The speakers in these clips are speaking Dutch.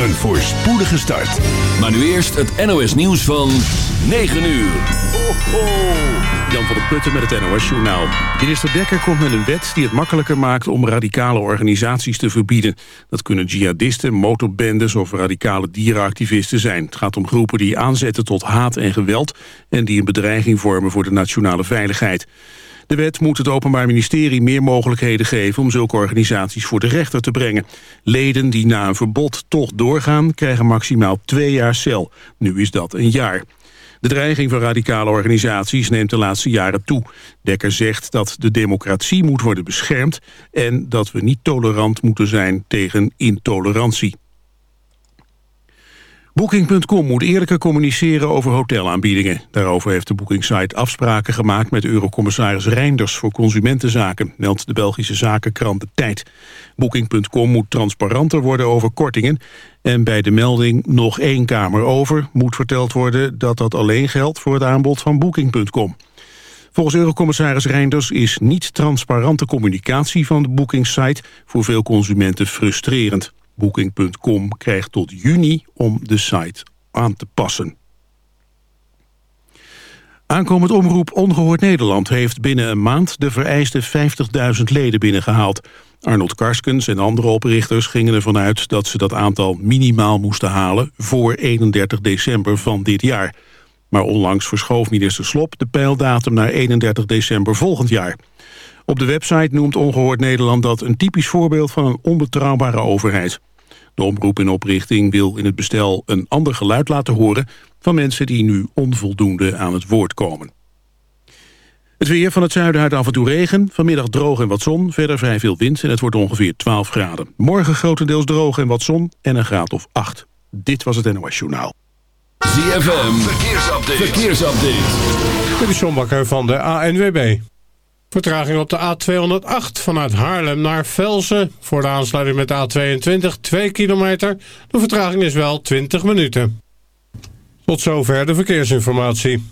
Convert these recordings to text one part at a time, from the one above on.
Een voorspoedige start. Maar nu eerst het NOS nieuws van 9 uur. Ho, ho. Jan van der Putten met het NOS Journaal. Minister Dekker komt met een wet die het makkelijker maakt om radicale organisaties te verbieden. Dat kunnen jihadisten, motorbendes of radicale dierenactivisten zijn. Het gaat om groepen die aanzetten tot haat en geweld en die een bedreiging vormen voor de nationale veiligheid. De wet moet het Openbaar Ministerie meer mogelijkheden geven om zulke organisaties voor de rechter te brengen. Leden die na een verbod toch doorgaan krijgen maximaal twee jaar cel. Nu is dat een jaar. De dreiging van radicale organisaties neemt de laatste jaren toe. Dekker zegt dat de democratie moet worden beschermd... en dat we niet tolerant moeten zijn tegen intolerantie. Booking.com moet eerlijker communiceren over hotelaanbiedingen. Daarover heeft de bookingsite afspraken gemaakt met eurocommissaris Reinders voor consumentenzaken, meldt de Belgische zakenkrant De Tijd. Booking.com moet transparanter worden over kortingen en bij de melding nog één kamer over moet verteld worden dat dat alleen geldt voor het aanbod van Booking.com. Volgens eurocommissaris Reinders is niet transparante communicatie van de boekingssite voor veel consumenten frustrerend. Booking.com krijgt tot juni om de site aan te passen. Aankomend omroep Ongehoord Nederland heeft binnen een maand de vereiste 50.000 leden binnengehaald. Arnold Karskens en andere oprichters gingen ervan uit dat ze dat aantal minimaal moesten halen voor 31 december van dit jaar. Maar onlangs verschoof minister Slop de pijldatum naar 31 december volgend jaar. Op de website noemt Ongehoord Nederland dat een typisch voorbeeld van een onbetrouwbare overheid. De omroep in oprichting wil in het bestel een ander geluid laten horen... van mensen die nu onvoldoende aan het woord komen. Het weer van het zuiden uit af en toe regen. Vanmiddag droog en wat zon. Verder vrij veel wind en het wordt ongeveer 12 graden. Morgen grotendeels droog en wat zon en een graad of 8. Dit was het NOS Journaal. ZFM, verkeersupdate. verkeersupdate. Dit is John Bakker van de ANWB. Vertraging op de A208 vanuit Haarlem naar Velsen. Voor de aansluiting met de A22 2 kilometer. De vertraging is wel 20 minuten. Tot zover de verkeersinformatie.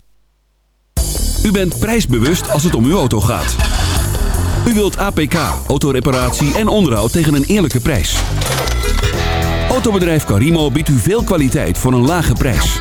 U bent prijsbewust als het om uw auto gaat. U wilt APK, autoreparatie en onderhoud tegen een eerlijke prijs. Autobedrijf Carimo biedt u veel kwaliteit voor een lage prijs.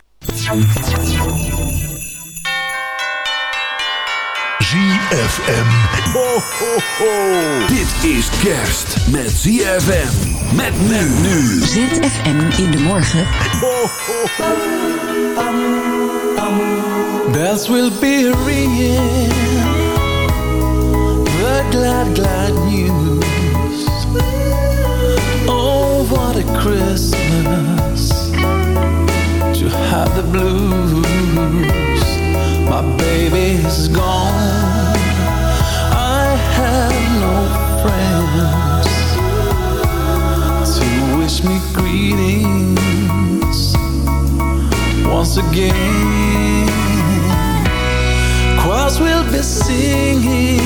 ZFM. Ho, ho, ho. Dit is kerst met ZFM. Met men nu. ZFM in de morgen. Ho, ho, ho. Bells will be ringing The glad, glad news Oh, what a Christmas have the blues. My baby's gone. I have no friends to wish me greetings once again. Choirs will be singing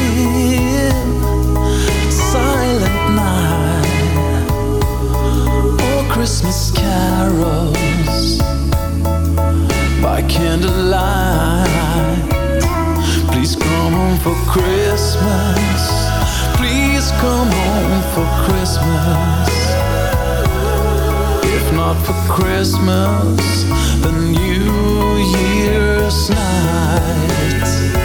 silent night or Christmas carols by candlelight. Please come home for Christmas. Please come home for Christmas. If not for Christmas, the New Year's night.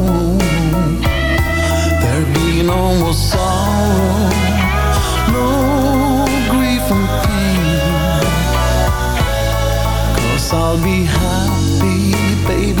I'll be happy, baby.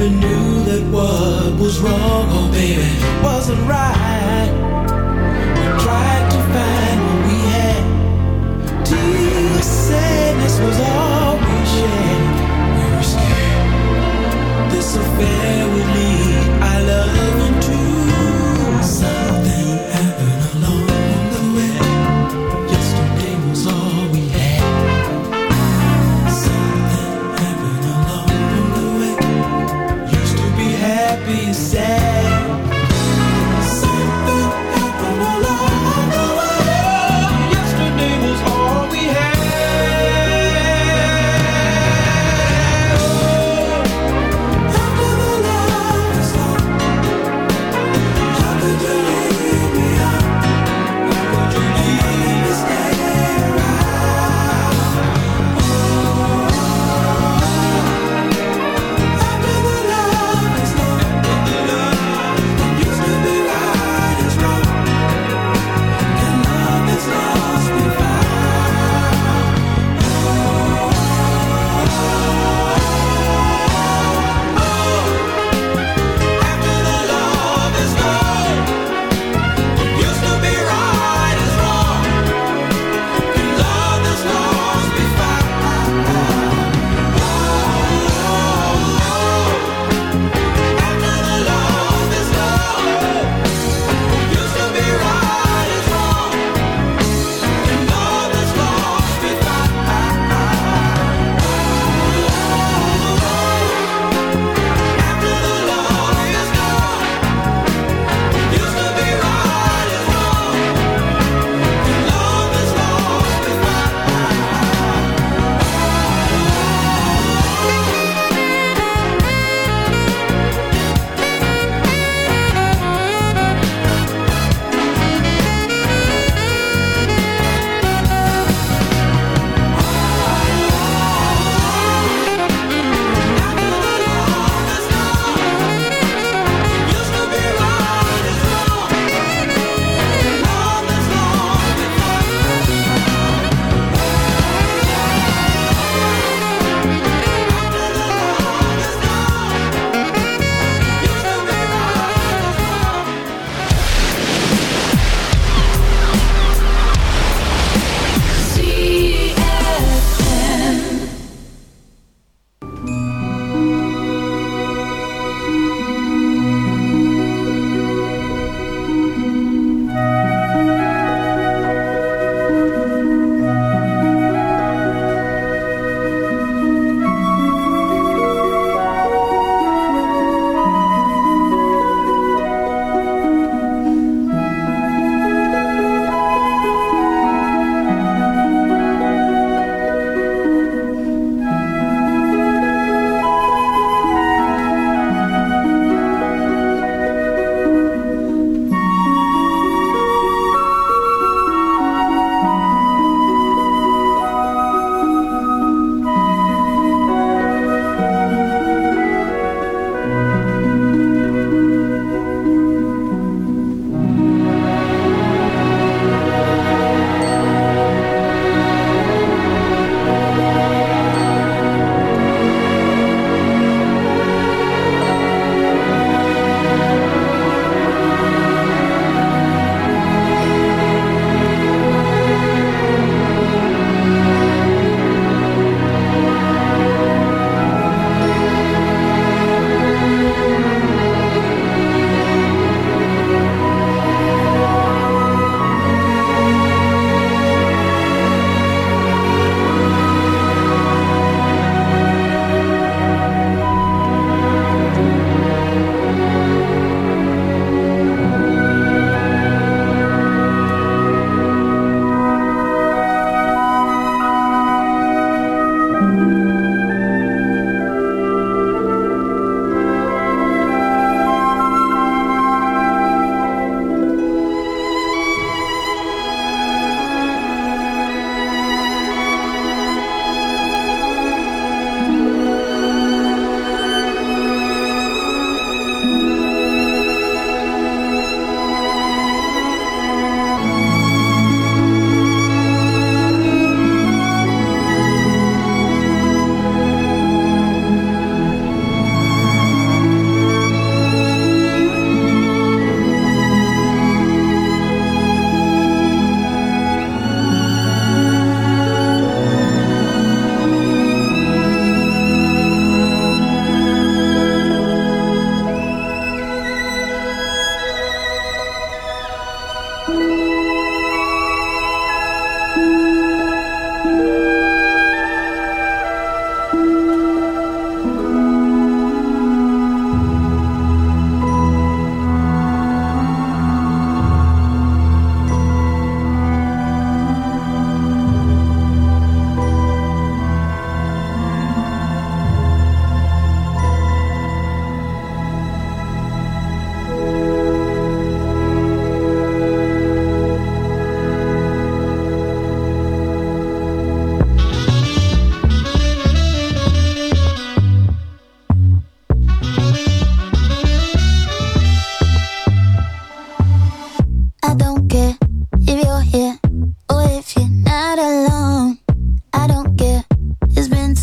Never knew that what was wrong, oh baby, wasn't right. We tried to find what we had. Till sadness was all we shared. We were scared this affair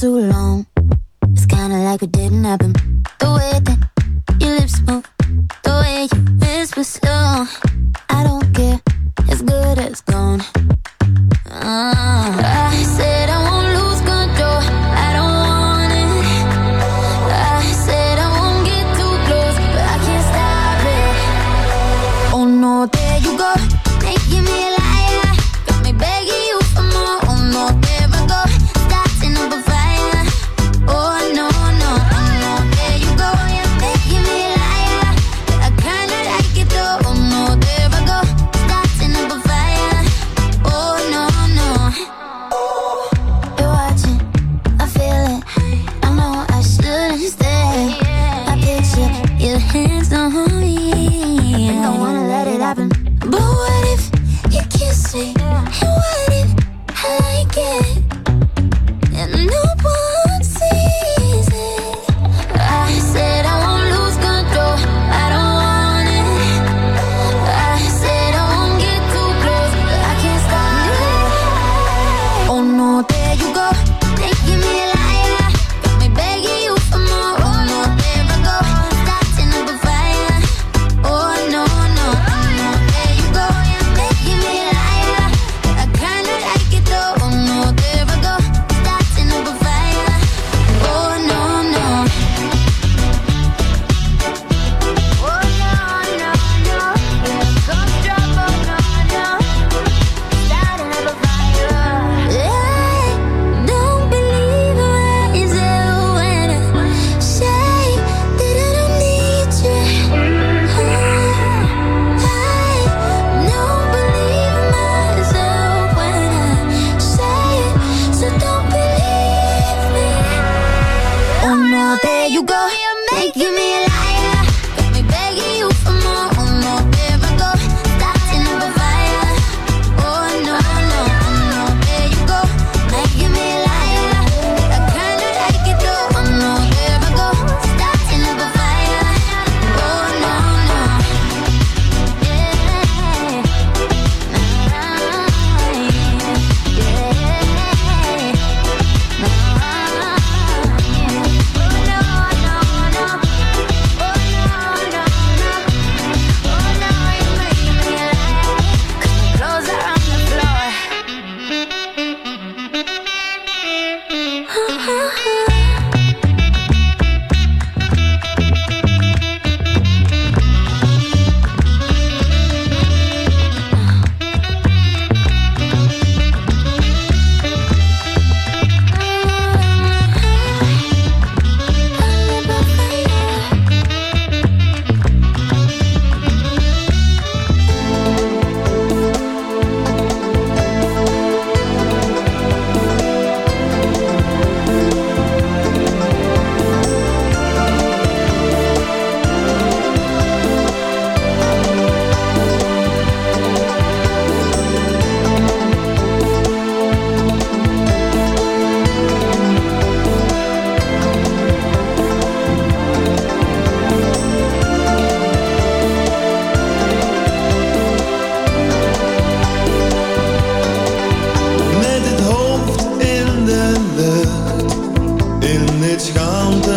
too long. It's kinda like it didn't happen. The way that your lips move, the way you whisper slow. I don't care, it's good as gone. Uh. geç kaldı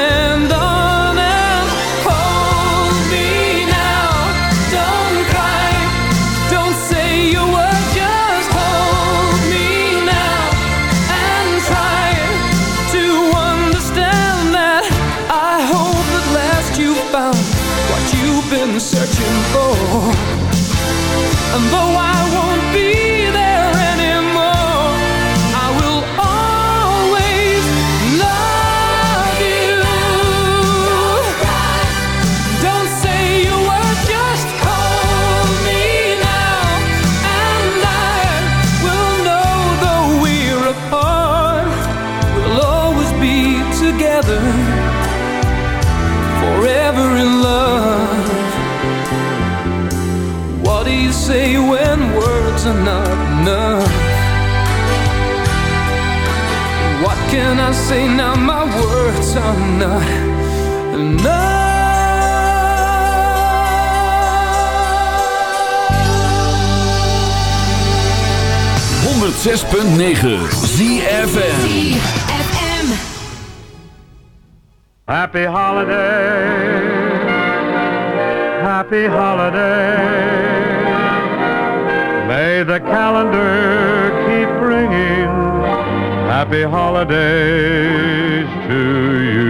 can I say now? My words are not enough. 106.9 ZFM. Happy holiday. Happy holiday. May the calendar keep bringing happy holidays to you.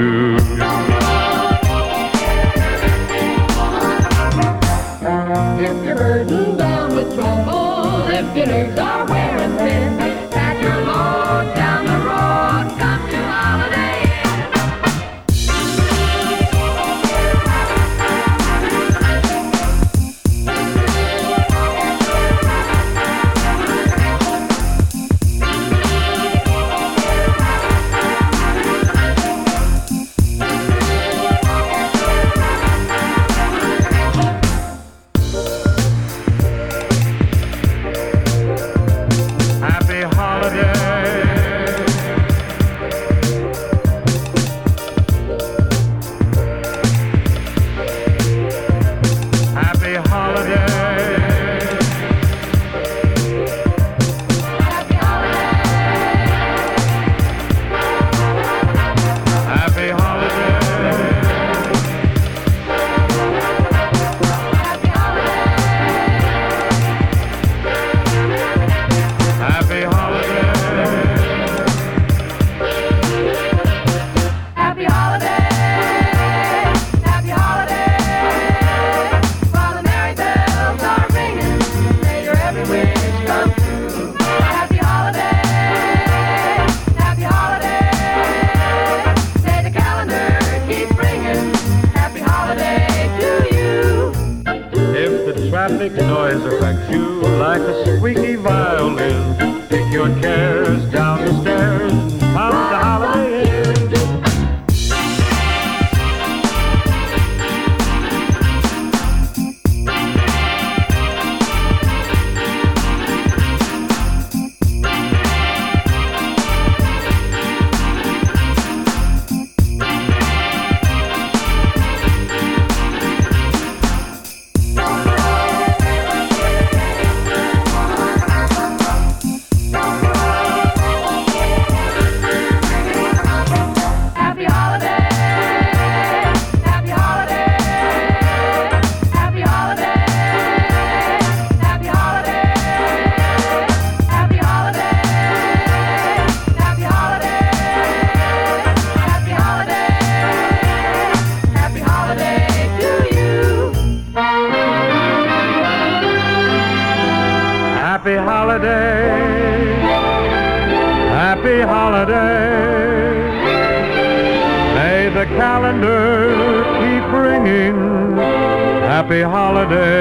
happy holiday.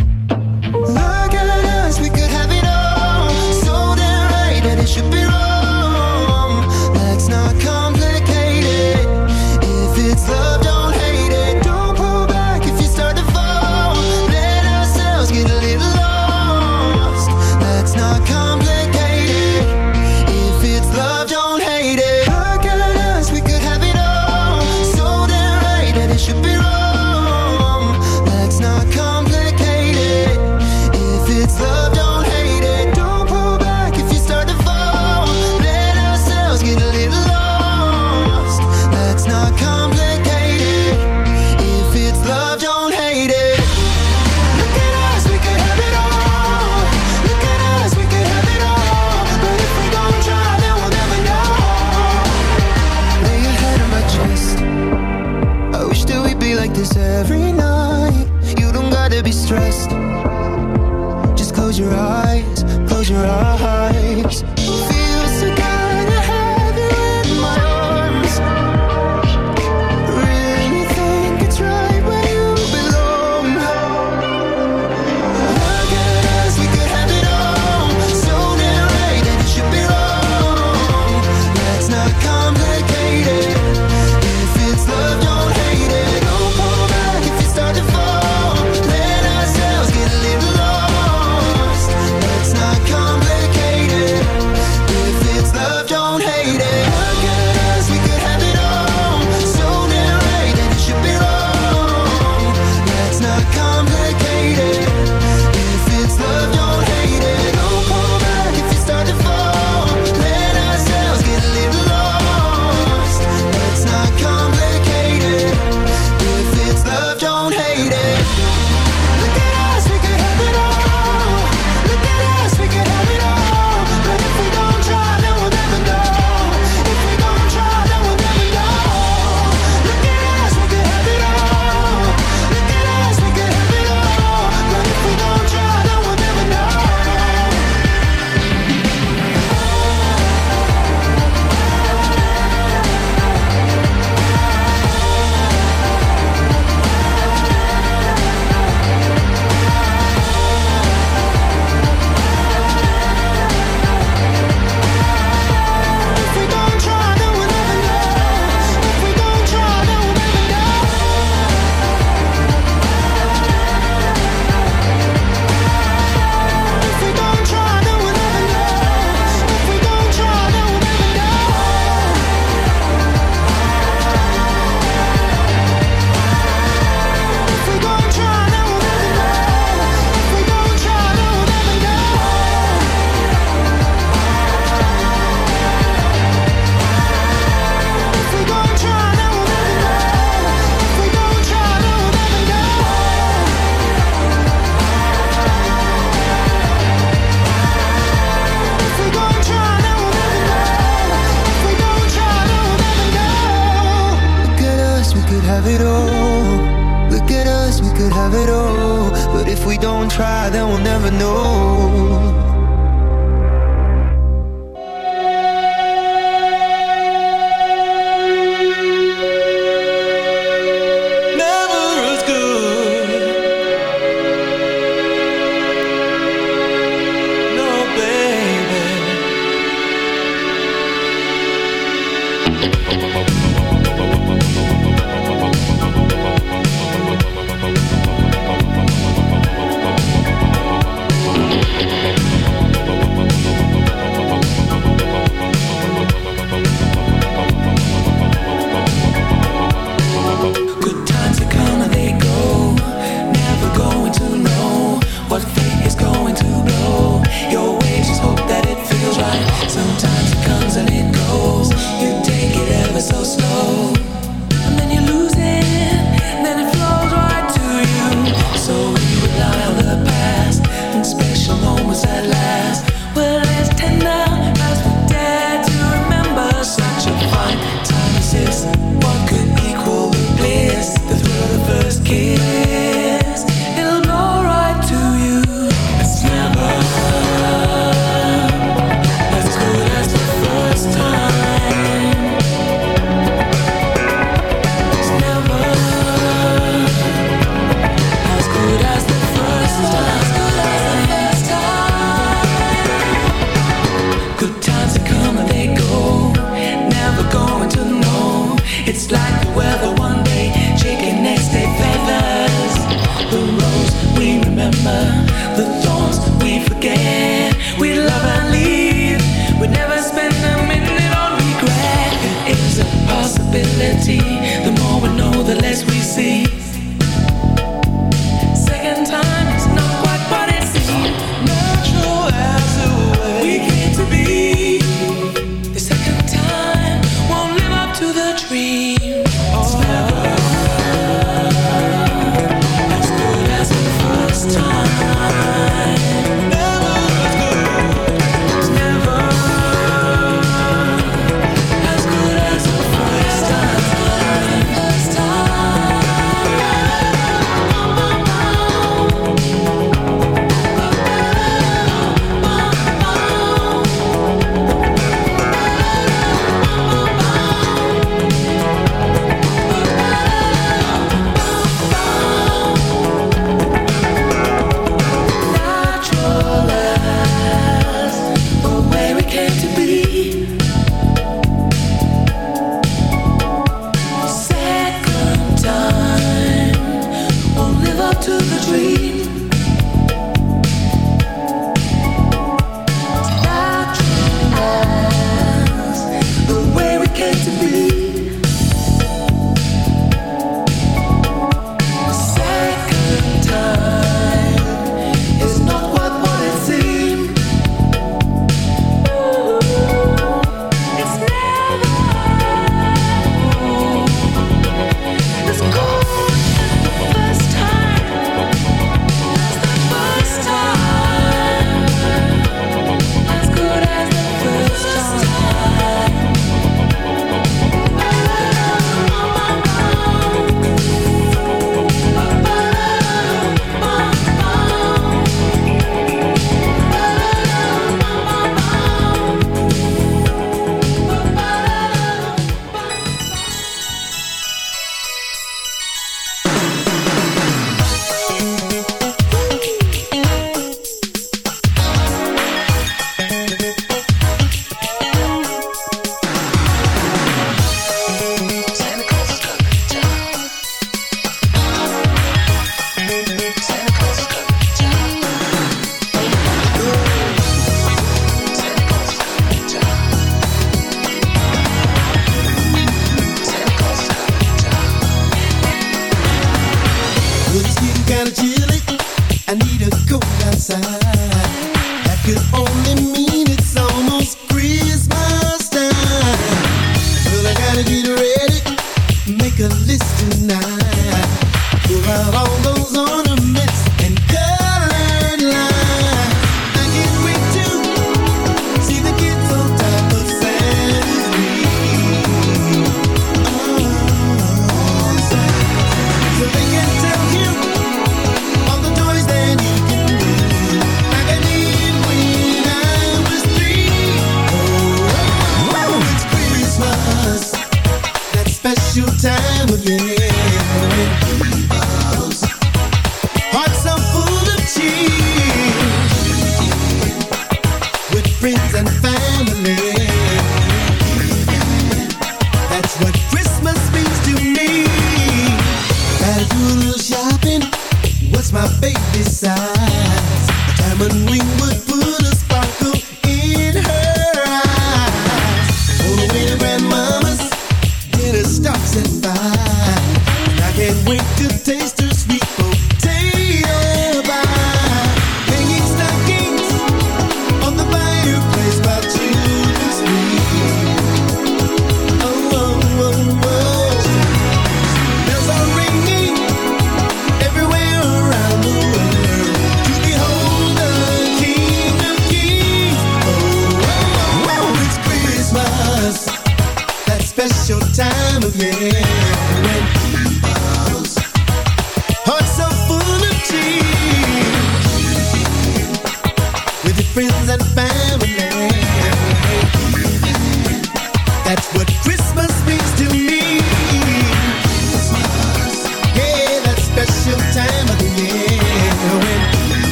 you.